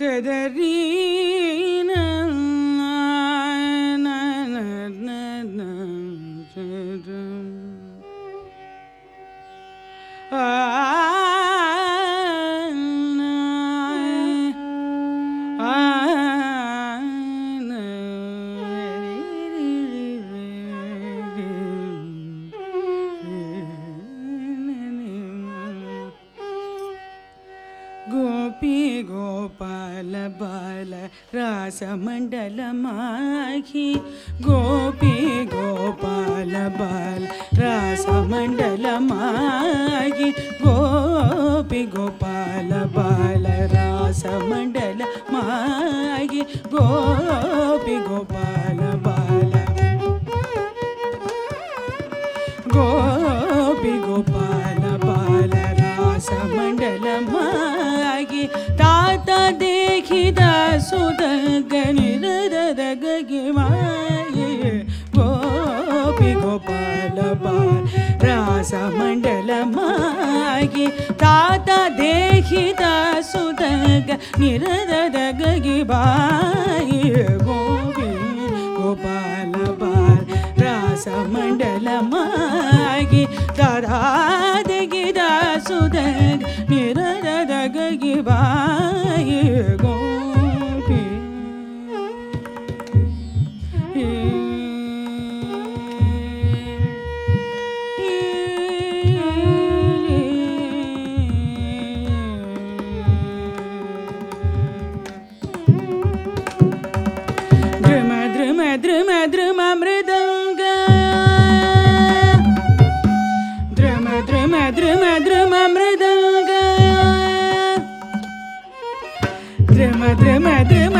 Today. गोपी गोपाल बाल रामण्डलमाागी गोपी गोपाल बाल मागे गोपी गोपाल बाल मागे गोपी गोपाल बा गी तात देखी दासुद गणि रग गे माये गोपी गोपाल रास मंडल माये तात देखी दासुद गणि रग गे बाये गोपी गोपाल रास मंडल माये दादा देगी दासुद निर give by madre, madre, madre.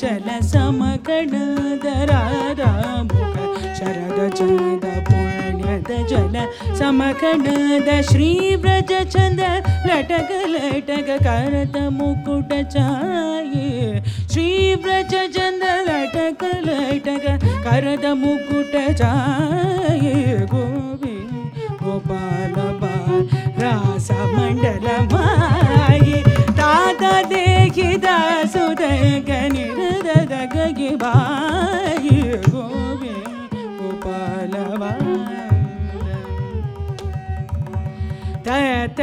ಪುಣ್ಯದ ಜಲ ಸಮಗಣದ ರಾಧಾ ಮುಗ ಶರದ ಚಂದ ಪುಣ್ಯದ ಜಲ ಸಮಕಣದ ಶ್ರೀ ವ್ರಜ ಚಂದ ಲಟಕ ಲಟಕ ಕರತ ಮುಕುಟ ಚಾಯೆ ಶ್ರೀ ವ್ರಜ ಚಂದ ಲಟಕ ಲಟಕ ಕರದ ಮುಕುಟ ಚಾಯೆ ಗೋವಿ ಗೋಪಾಲ ಬಾಲ ರಾಸ ಮಂಡಲ ಮಾಯಿ ತಾತ ದೇಖಿದ ಸುದಗ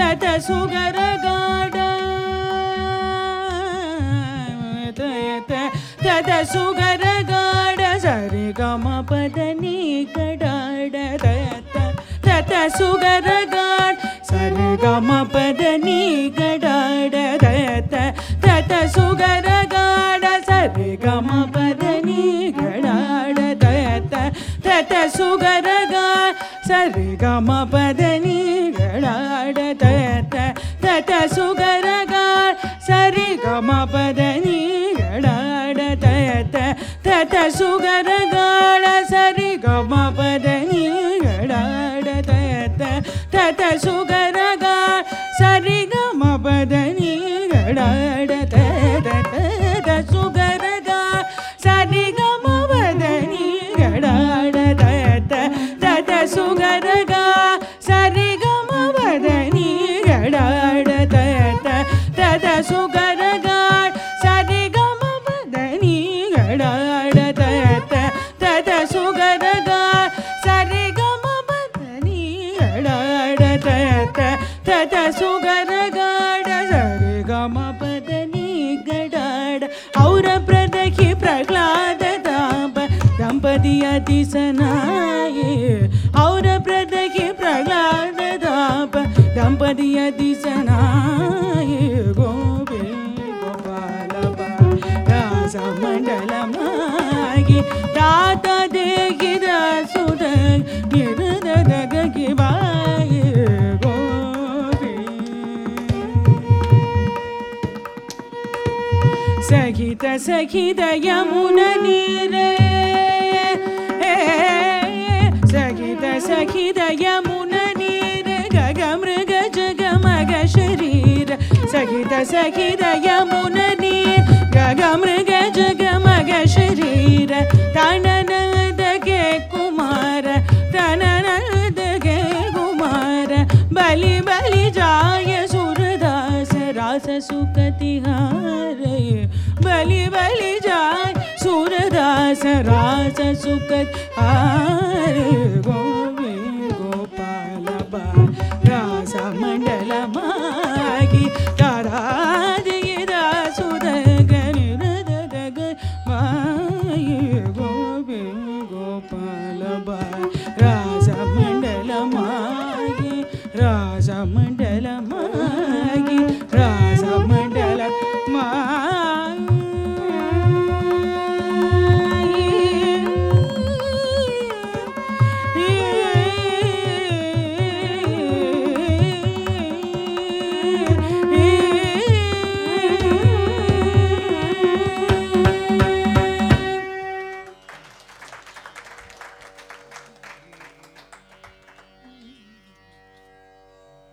ತತ ಸುಗರ ಗಾಡ ತದ ಸುಗರ ಗಾಡ ಸರಿ ಗಮ ಪದ ನೀ ಗಡಾಡ ತತ ಸುಗರ ಗಾಡ ಸರಿ ಗಮ ಪದ ನೀ ಗಡಾಡ ತತ ಸುಗರ ಗಾಡ ಸರಿ ಗಮ ಪದ ನೀ ಗಡಾಡ ತತ ಸುಗರ ಗಾಡ ಸರಿ ಗಮ ಪ சுகரகார் சரி கமபதனி கடாட தயத்த தத சுகரகாட சரி கமபதனி கடாட தயத்த தத சுகரகார் சரி கமபதனி கடாட தயத தத சுகரகார் சரி கமபதனி கடாட தயத்த தத சுகரகார் சரி கமபதனி கடாட ದಿಸನಾಯೇ ಔರ ಪ್ರದಕಿ ಪ್ರಹ್ಲಾದ ತಾಪ ದಂಪತಿಯ ದಿಸನಾಯೇ गीतासाखी दयामुरगी तासाी दयामुनार गाम्रग गा शरीर सगी तासा दयामुनार गामृग जग गे शरीर द गे कुमार गे कुमार बालि बालि जा सुकतिहारय बलि बलि जाय सूरदास राज सुकत हार गोवे गोपाल बा रास मंडल मागी राजमण्डलमागि राज